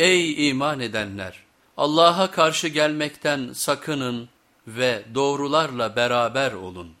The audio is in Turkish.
Ey iman edenler! Allah'a karşı gelmekten sakının ve doğrularla beraber olun.